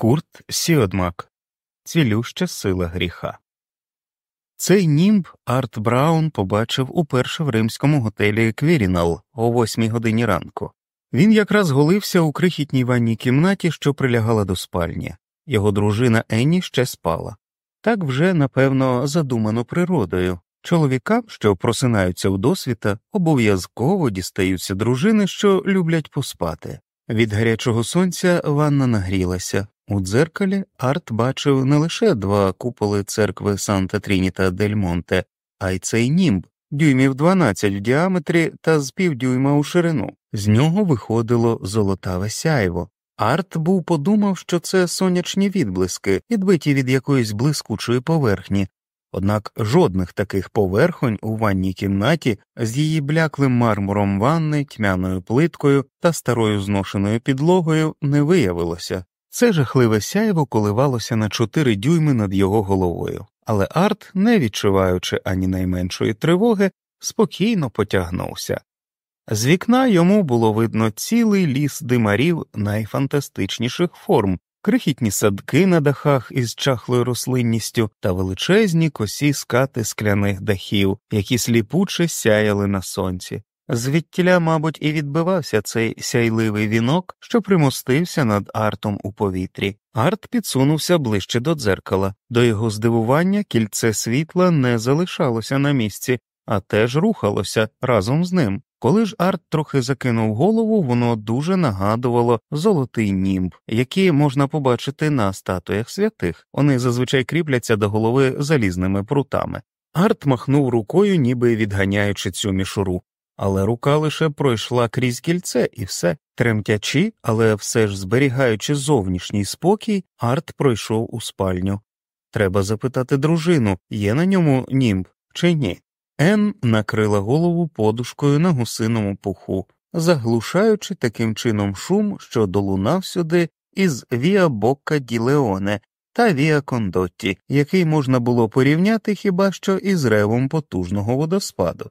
Курт Сіодмак Цілюща сила гріха. Цей німб Арт Браун побачив уперше в римському готелі Квірінал о восьмій годині ранку. Він якраз голився у крихітній ванній кімнаті, що прилягала до спальні. Його дружина Енні ще спала. Так вже, напевно, задумано природою. Чоловікам, що просинаються у досвіта, обов'язково дістаються дружини, що люблять поспати. Від гарячого сонця ванна нагрілася. У дзеркалі Арт бачив не лише два куполи церкви Санта Трініта дель Монте, а й цей німб, дюймів 12 в діаметрі та з півдюйма у ширину. З нього виходило золотаве сяйво. Арт був подумав, що це сонячні відблиски, відбиті від якоїсь блискучої поверхні, однак жодних таких поверхонь у ванній кімнаті з її бляклим мармуром ванни, тьмяною плиткою та старою зношеною підлогою не виявилося. Це жахливе сяйво коливалося на чотири дюйми над його головою, але Арт, не відчуваючи ані найменшої тривоги, спокійно потягнувся. З вікна йому було видно цілий ліс димарів найфантастичніших форм, крихітні садки на дахах із чахлою рослинністю та величезні косі скати скляних дахів, які сліпуче сяяли на сонці. Звідтіля, мабуть, і відбивався цей сяйливий вінок, що примостився над артом у повітрі. Арт підсунувся ближче до дзеркала. До його здивування кільце світла не залишалося на місці, а теж рухалося разом з ним. Коли ж Арт трохи закинув голову, воно дуже нагадувало золотий німб, який можна побачити на статуях святих. Вони зазвичай кріпляться до голови залізними прутами. Арт махнув рукою, ніби відганяючи цю мішуру але рука лише пройшла крізь кільце і все. Тремтячи, але все ж зберігаючи зовнішній спокій, Арт пройшов у спальню. Треба запитати дружину, є на ньому німб чи ні. Ен накрила голову подушкою на гусиному пуху, заглушаючи таким чином шум, що долунав сюди із Віа Бокка Ді Леоне та Віа Кондотті, який можна було порівняти хіба що із ревом потужного водоспаду.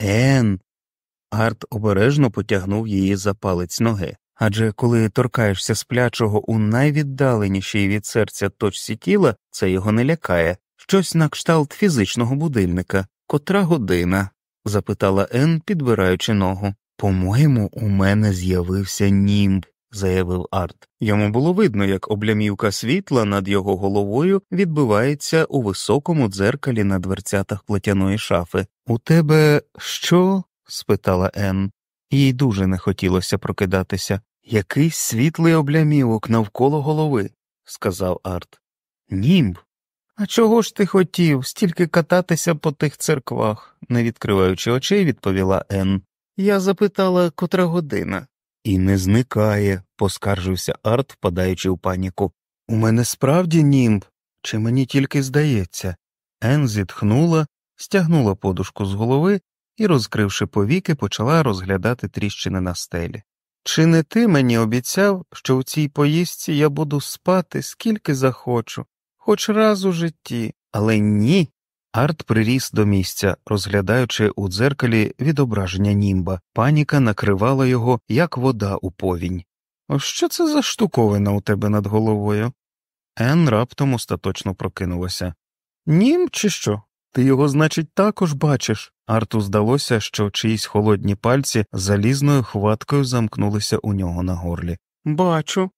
Ен. Арт обережно потягнув її за палець ноги. Адже коли торкаєшся сплячого у найвіддаленішій від серця точці тіла, це його не лякає, щось на кшталт фізичного будильника. Котра година? запитала Ен, підбираючи ногу. По-моєму, у мене з'явився німб, заявив Арт. Йому було видно, як облямівка світла над його головою відбивається у високому дзеркалі на дверцятах плетяної шафи. У тебе що? Спитала Ен. Їй дуже не хотілося прокидатися. Якийсь світлий облямівок навколо голови, сказав Арт. Німб. А чого ж ти хотів стільки кататися по тих церквах? не відкриваючи очей, відповіла Ен. Я запитала, котра година. І не зникає, поскаржився Арт, впадаючи в паніку. У мене справді німб, чи мені тільки здається. Ен зітхнула, стягнула подушку з голови і, розкривши повіки, почала розглядати тріщини на стелі. Чи не ти мені обіцяв, що у цій поїздці я буду спати скільки захочу, хоч раз у житті, але ні. Арт приріс до місця, розглядаючи у дзеркалі відображення німба, паніка накривала його, як вода у повінь. Що це за штуковина у тебе над головою? Ен раптом остаточно прокинулася. Нім, чи що? Ти його, значить, також бачиш. Арту здалося, що чиїсь холодні пальці залізною хваткою замкнулися у нього на горлі. Бачу.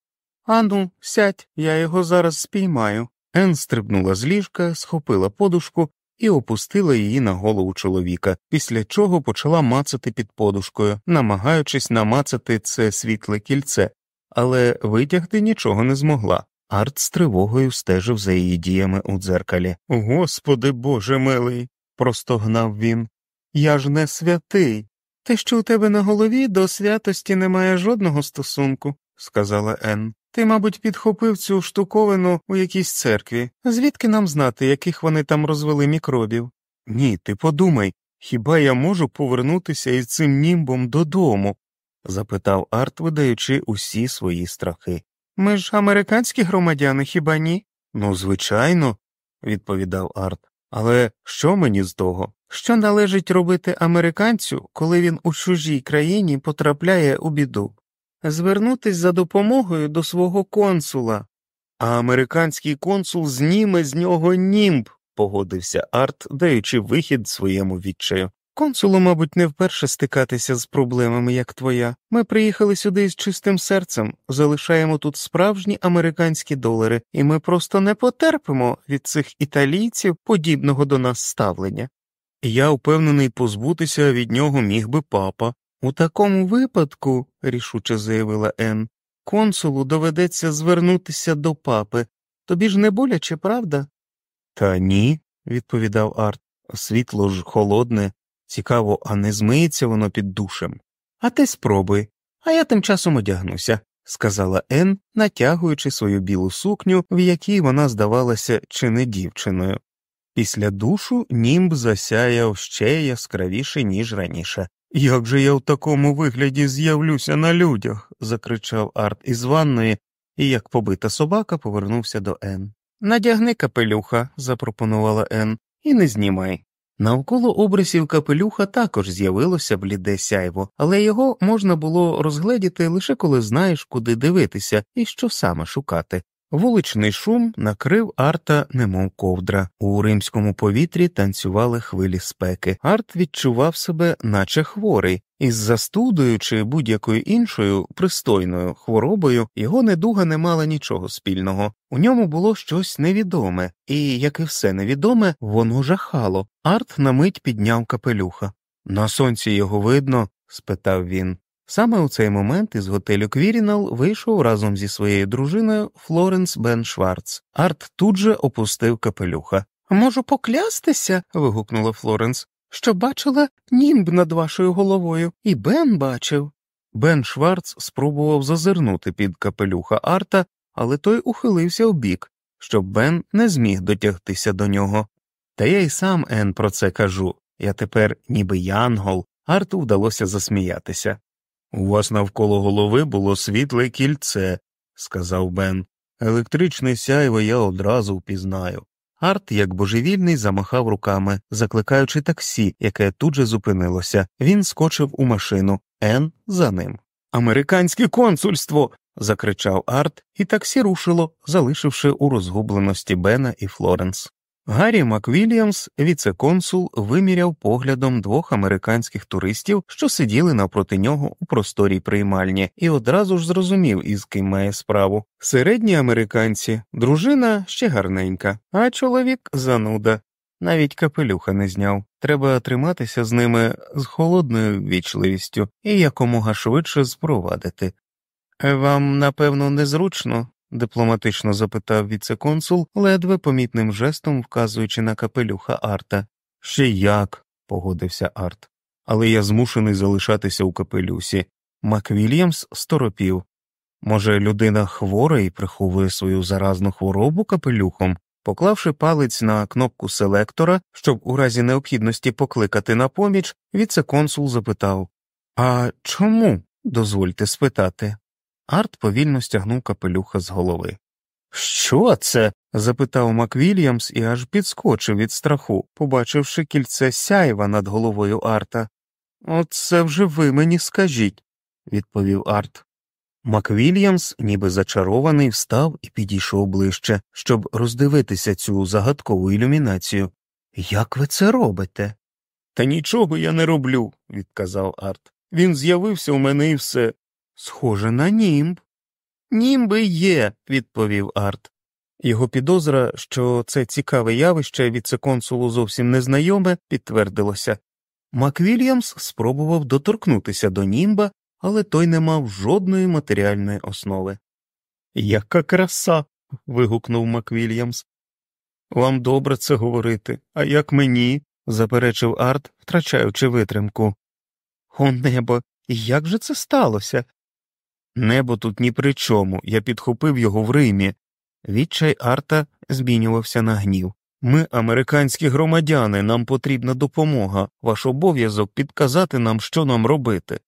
Ану, сядь, я його зараз спіймаю. Ен стрибнула з ліжка, схопила подушку і опустила її на голову чоловіка, після чого почала мацати під подушкою, намагаючись намацати це світле кільце, але витягти нічого не змогла. Арт з тривогою стежив за її діями у дзеркалі. Господи Боже милий, простогнав він. Я ж не святий. Те, що у тебе на голові до святості немає жодного стосунку, сказала Енн. Ти, мабуть, підхопив цю штуковину у якійсь церкві. Звідки нам знати, яких вони там розвели мікробів? Ні, ти подумай, хіба я можу повернутися із цим німбом додому? запитав Арт, видаючи усі свої страхи. Ми ж американські громадяни, хіба ні? Ну, звичайно, відповідав Арт. Але що мені з того? Що належить робити американцю, коли він у чужій країні потрапляє у біду? Звернутись за допомогою до свого консула. а американський консул зніме з нього німб, погодився Арт, даючи вихід своєму відчаю. Консулу, мабуть, не вперше стикатися з проблемами, як твоя. Ми приїхали сюди з чистим серцем, залишаємо тут справжні американські долари, і ми просто не потерпимо від цих італійців подібного до нас ставлення. Я впевнений, позбутися від нього міг би папа. У такому випадку, рішуче заявила Ен, консулу доведеться звернутися до папи. Тобі ж не боляче, правда? Та ні, відповідав Арт. Світло ж холодне, цікаво, а не змиється воно під душем. А ти спробуй, а я тим часом одягнуся, сказала Ен, натягуючи свою білу сукню, в якій вона здавалася чи не дівчиною. Після душу німб засяяв ще яскравіше, ніж раніше. Як же я в такому вигляді з'явлюся на людях? закричав Арт із ванної, і, як побита собака, повернувся до Ен. Надягни капелюха, запропонувала Ен, і не знімай. Навколо обрисів капелюха також з'явилося бліде сяйво, але його можна було розгледіти лише коли знаєш, куди дивитися і що саме шукати. Вуличний шум накрив арта, немов ковдра. У римському повітрі танцювали хвилі спеки. Арт відчував себе, наче хворий, із застудою чи будь-якою іншою пристойною хворобою його недуга не мала нічого спільного. У ньому було щось невідоме, і, як і все невідоме, воно жахало. Арт на мить підняв капелюха. На сонці його видно? спитав він. Саме у цей момент із готелю Квірінал вийшов разом зі своєю дружиною Флоренс Бен Шварц. Арт тут же опустив капелюха. Можу поклястися. вигукнула Флоренс, що бачила німб над вашою головою, і Бен бачив. Бен Шварц спробував зазирнути під капелюха Арта, але той ухилився вбік, щоб Бен не зміг дотягтися до нього. Та я й сам Ен про це кажу. Я тепер, ніби янгол, Арту вдалося засміятися. У вас навколо голови було світле кільце, сказав Бен. Електричне сяйво я одразу впізнаю. Арт, як божевільний, замахав руками, закликаючи таксі, яке тут же зупинилося. Він скочив у машину, Ен за ним. Американське консульство. закричав Арт, і таксі рушило, залишивши у розгубленості Бена і Флоренс. Гаррі Маквільямс, віце-консул, виміряв поглядом двох американських туристів, що сиділи навпроти нього у просторій приймальні, і одразу ж зрозумів, із ким має справу. Середні американці, дружина ще гарненька, а чоловік зануда. Навіть капелюха не зняв. Треба триматися з ними з холодною вічливістю і якомога швидше спровадити. Вам, напевно, незручно, дипломатично запитав віцеконсул, ледве помітним жестом вказуючи на капелюха Арта. Ще як, погодився Арт, але я змушений залишатися у капелюсі. Маквільямс сторопів. Може, людина хвора і приховує свою заразну хворобу капелюхом, поклавши палець на кнопку селектора, щоб у разі необхідності покликати на поміч, віцеконсул запитав А чому? дозвольте спитати. Арт повільно стягнув капелюха з голови. Що це? запитав Маквільямс і аж підскочив від страху, побачивши кільце сяйва над головою Арта. Оце вже ви мені скажіть, відповів Арт. Маквільямс, ніби зачарований, встав і підійшов ближче, щоб роздивитися цю загадкову ілюмінацію. Як ви це робите? Та нічого я не роблю, відказав Арт. Він з'явився у мене і все. Схоже на німб. Німби є, відповів Арт. Його підозра, що це цікаве явище віцеконсулу зовсім незнайоме, підтвердилося. Маквільямс спробував доторкнутися до німба, але той не мав жодної матеріальної основи. Яка краса. вигукнув Маквільямс. Вам добре це говорити, а як мені? заперечив Арт, втрачаючи витримку. О небо, як же це сталося? Небо тут ні при чому, я підхопив його в Римі. Відчай Арта змінювався на гнів. Ми, американські громадяни, нам потрібна допомога, ваш обов'язок підказати нам, що нам робити.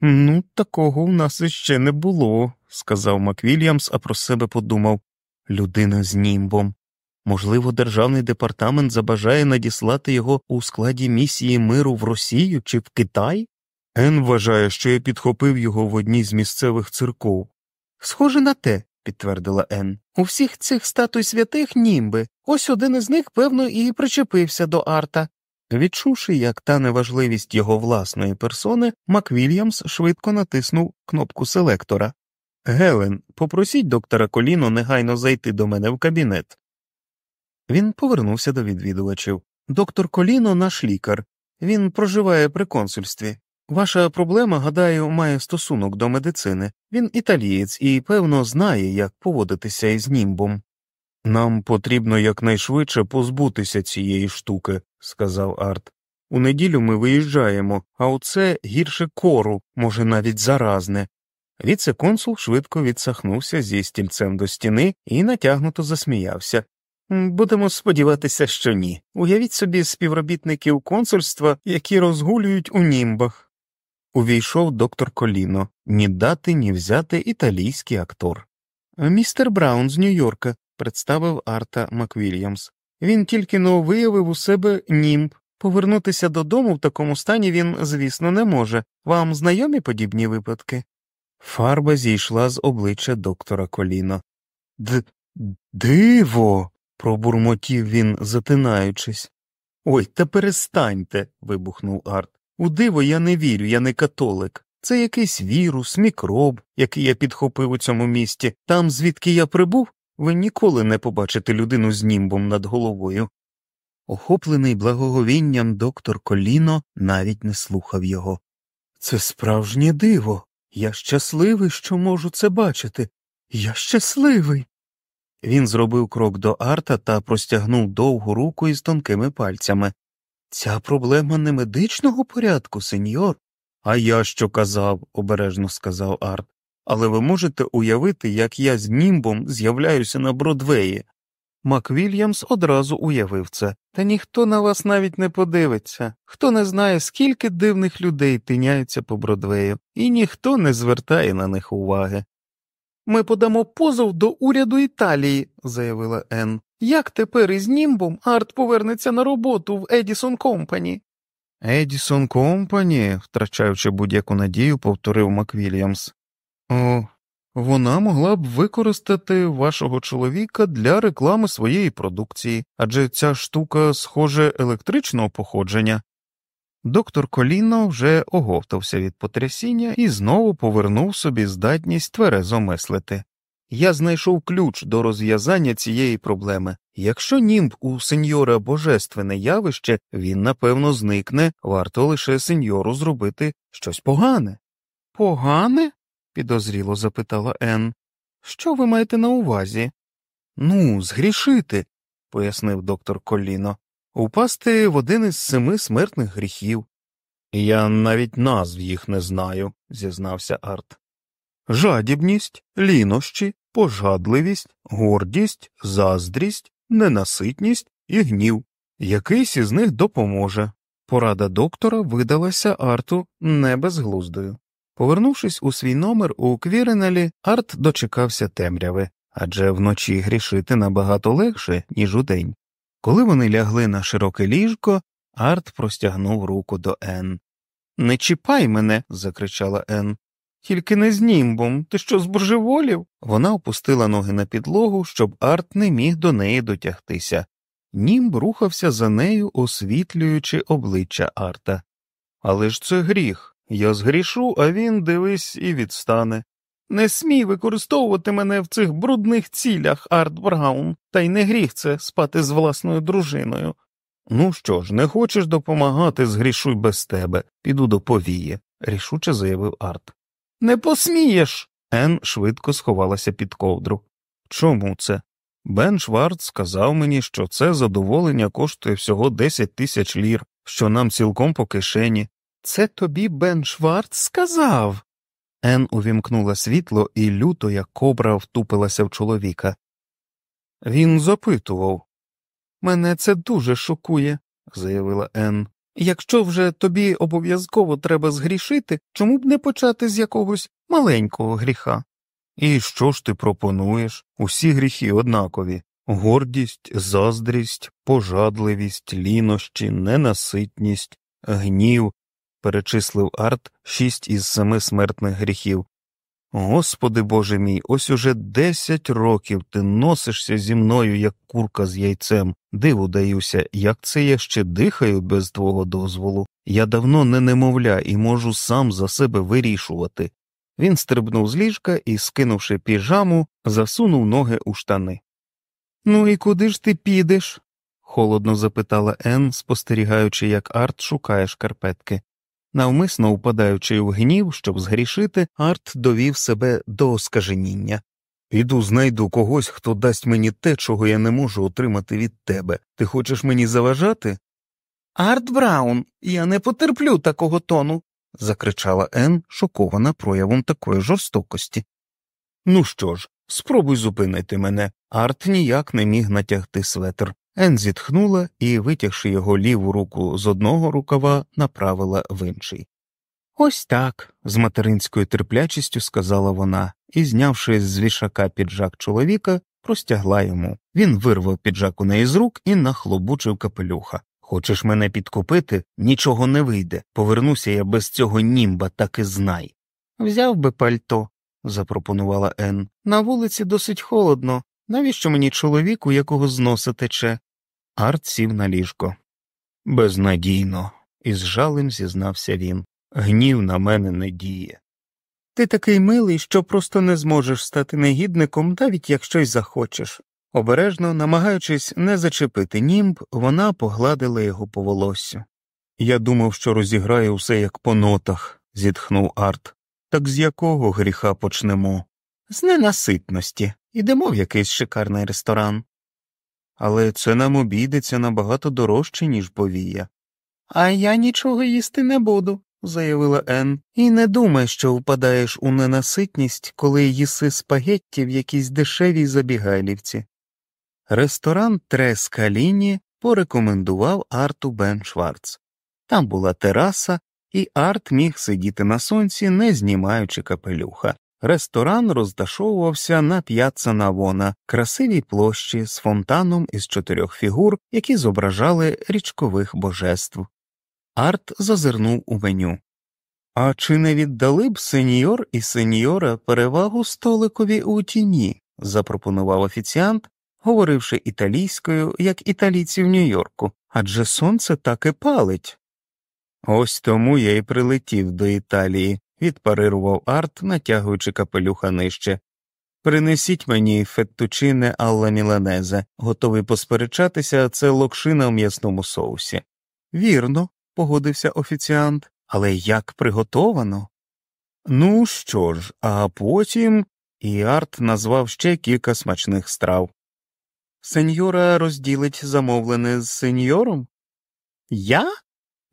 Ну, такого у нас іще не було, сказав Маквільямс, а про себе подумав людина з німбом. Можливо, державний департамент забажає надіслати його у складі місії миру в Росію чи в Китай? Ен вважає, що я підхопив його в одній з місцевих церков. Схоже на те, підтвердила Ен. У всіх цих статуй святих німби. Ось один із них, певно, і причепився до арта. Відчувши, як та неважливість його власної персони, Маквільямс швидко натиснув кнопку селектора. Гелен, попросіть доктора Коліно негайно зайти до мене в кабінет. Він повернувся до відвідувачів. Доктор Коліно наш лікар. Він проживає при консульстві. Ваша проблема, гадаю, має стосунок до медицини. Він італієць і, певно, знає, як поводитися із німбом. Нам потрібно якнайшвидше позбутися цієї штуки, сказав Арт. У неділю ми виїжджаємо, а оце гірше кору, може, навіть заразне. Віце-консул швидко відсахнувся зі стільцем до стіни і натягнуто засміявся. Будемо сподіватися, що ні. Уявіть собі співробітників консульства, які розгулюють у німбах. Увійшов доктор Коліно, ні дати, ні взяти італійський актор. Містер Браун з Нью-Йорка, представив Арта Маквільямс. Він тільки-но виявив у себе німб. Повернутися додому в такому стані він, звісно, не може. Вам знайомі подібні випадки? Фарба зійшла з обличчя доктора Коліно. Д-диво. пробурмотів він, затинаючись. Ой, та перестаньте. вибухнув Арт. У диво я не вірю, я не католик. Це якийсь вірус, мікроб, який я підхопив у цьому місті. Там, звідки я прибув, ви ніколи не побачите людину з німбом над головою. Охоплений благоговінням доктор Коліно навіть не слухав його. Це справжнє диво. Я щасливий, що можу це бачити. Я щасливий. Він зробив крок до арта та простягнув довгу руку із тонкими пальцями. Ця проблема не медичного порядку, сеньор. А я що казав, обережно сказав Арт. Але ви можете уявити, як я з німбом з'являюся на Бродвеї. Маквільямс одразу уявив це, та ніхто на вас навіть не подивиться, хто не знає, скільки дивних людей тиняються по Бродвею, і ніхто не звертає на них уваги. Ми подамо позов до уряду Італії, заявила Енн. Як тепер із німбом Арт повернеться на роботу в Едісон Компані? Едісон Компані, втрачаючи будь-яку надію, повторив Маквільямс. О, вона могла б використати вашого чоловіка для реклами своєї продукції, адже ця штука, схоже, електричного походження. Доктор Коліно вже оговтався від потрясіння і знову повернув собі здатність тверезо мислити. Я знайшов ключ до розв'язання цієї проблеми. Якщо німб у сеньора божественне явище, він напевно зникне, варто лише сеньору зробити щось погане. Погане? підозріло запитала Ен. Що ви маєте на увазі? Ну, згрішити, пояснив доктор Коліно, упасти в один із семи смертних гріхів. Я навіть назв їх не знаю, зізнався Арт. Жадібність, лінощі, пожадливість, гордість, заздрість, ненаситність і гнів. Якийсь із них допоможе. Порада доктора видалася Арту не безглуздою. Повернувшись у свій номер у Квіренелі, Арт дочекався темряви адже вночі грішити набагато легше, ніж удень. Коли вони лягли на широке ліжко, Арт простягнув руку до Ен. Не чіпай мене. закричала Ен. Тільки не з німбом. Ти що збожеволів? Вона опустила ноги на підлогу, щоб Арт не міг до неї дотягтися. Німб рухався за нею, освітлюючи обличчя Арта. Але ж це гріх. Я згрішу, а він, дивись, і відстане. Не смій використовувати мене в цих брудних цілях, Арт Браун, та й не гріх це спати з власною дружиною. Ну що ж, не хочеш допомагати, згрішуй без тебе, піду до повії, рішуче заявив Арт. Не посмієш. Ен швидко сховалася під ковдру. Чому це? Бен Шварц сказав мені, що це задоволення коштує всього 10 тисяч лір, що нам цілком по кишені. Це тобі Бен Шварц сказав. Ен увімкнула світло і люто, як кобра, втупилася в чоловіка. Він запитував. Мене це дуже шокує, заявила Ен. Якщо вже тобі обов'язково треба згрішити, чому б не почати з якогось маленького гріха? І що ж ти пропонуєш? Усі гріхи однакові гордість, заздрість, пожадливість, лінощі, ненаситність, гнів, перечислив Арт шість із семи смертних гріхів. Господи Боже мій, ось уже десять років ти носишся зі мною, як курка з яйцем. Диву даюся, як це я ще дихаю без твого дозволу. Я давно не немовля і можу сам за себе вирішувати. Він стрибнув з ліжка і, скинувши піжаму, засунув ноги у штани. Ну і куди ж ти підеш? холодно запитала Ен, спостерігаючи, як Арт шукає шкарпетки. Навмисно упадаючи в гнів, щоб згрішити, Арт довів себе до оскаженіння. Піду знайду когось, хто дасть мені те, чого я не можу отримати від тебе. Ти хочеш мені заважати? Арт Браун, я не потерплю такого тону. закричала Ен, шокована проявом такої жорстокості. Ну що ж, спробуй зупинити мене. Арт ніяк не міг натягти светр. Ен зітхнула і, витягши його ліву руку з одного рукава, направила в інший. Ось так, з материнською терплячістю сказала вона, і, знявши з вішака піджак чоловіка, простягла йому. Він вирвав піджак у неї з рук і нахлобучив капелюха. Хочеш мене підкупити? Нічого не вийде. Повернуся я без цього німба, так і знай. Взяв би пальто, запропонувала Ен. На вулиці досить холодно. Навіщо мені чоловік, у якого з носа тече? Арт сів на ліжко. Безнадійно, із жалем зізнався він. Гнів на мене не діє. Ти такий милий, що просто не зможеш стати негідником, навіть якщо й захочеш. Обережно, намагаючись не зачепити німб, вона погладила його по волосю. Я думав, що розіграє усе як по нотах, зітхнув Арт. Так з якого гріха почнемо? З ненаситності. Ідемо в якийсь шикарний ресторан. Але це нам обійдеться набагато дорожче, ніж повія. А я нічого їсти не буду, заявила Ен, і не думай, що впадаєш у ненаситність, коли їси спагетті в якійсь дешевій забігайлівці. Ресторан Трескаліні порекомендував Арту Бен Шварц. Там була тераса, і Арт міг сидіти на сонці, не знімаючи капелюха. Ресторан розташовувався на п'яцца Навона, красивій площі з фонтаном із чотирьох фігур, які зображали річкових божеств. Арт зазирнув у меню. А чи не віддали б сеньор і сеньора перевагу столикові у тіні? запропонував офіціант, говоривши італійською, як італійці в Нью-Йорку, адже сонце так і палить. Ось тому я й прилетів до Італії, відпарирував Арт, натягуючи капелюха нижче. Принесіть мені феттучине алла міланезе, готовий посперечатися, це локшина в м'ясному соусі. Вірно, погодився офіціант, але як приготовано? Ну що ж, а потім і Арт назвав ще кілька смачних страв. Сеньора розділить замовлене з сеньором? Я?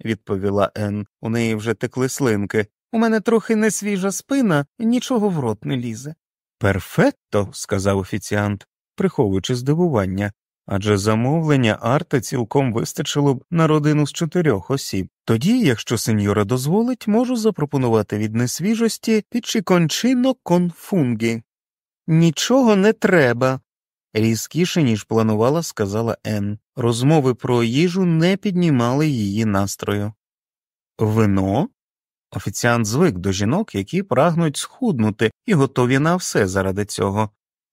відповіла Ен, у неї вже текли слинки. У мене трохи несвіжа спина, нічого в рот не лізе. Перфетто, сказав офіціант, приховуючи здивування, адже замовлення арта цілком вистачило б на родину з чотирьох осіб. Тоді, якщо сеньора дозволить, можу запропонувати від несвіжості пічікончино конфунгі. Нічого не треба. Різкіше, ніж планувала, сказала Ен. Розмови про їжу не піднімали її настрою. Вино? Офіціант звик до жінок, які прагнуть схуднути і готові на все заради цього.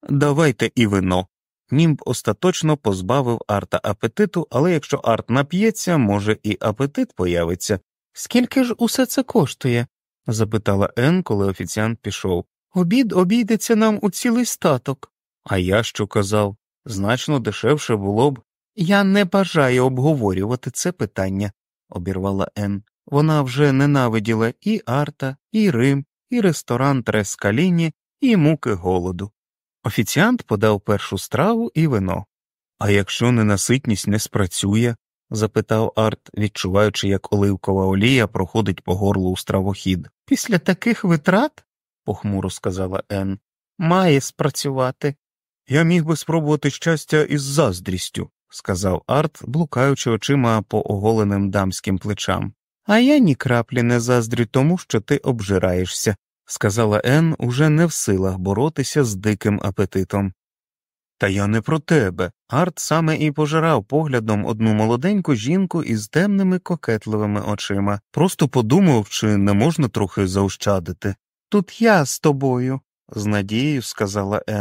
Давайте і вино. Німб остаточно позбавив арта апетиту, але якщо арт нап'ється, може і апетит появиться. Скільки ж усе це коштує? запитала Ен, коли офіціант пішов. Обід обійдеться нам у цілий статок. А я що казав? Значно дешевше було б. Я не бажаю обговорювати це питання, обірвала Ен. Вона вже ненавиділа і Арта, і Рим, і ресторан Трескаліні, і муки голоду. Офіціант подав першу страву і вино. А якщо ненаситність не спрацює? запитав Арт, відчуваючи, як оливкова олія проходить по горлу у стравохід. Після таких витрат, похмуро сказала Ен, має спрацювати. Я міг би спробувати щастя із заздрістю, сказав Арт, блукаючи очима по оголеним дамським плечам. А я ні краплі не заздрю тому, що ти обжираєшся, сказала Ен, уже не в силах боротися з диким апетитом. Та я не про тебе. Арт саме і пожирав поглядом одну молоденьку жінку із темними кокетливими очима, просто подумав, чи не можна трохи заощадити. тут я з тобою, з надією сказала Ен.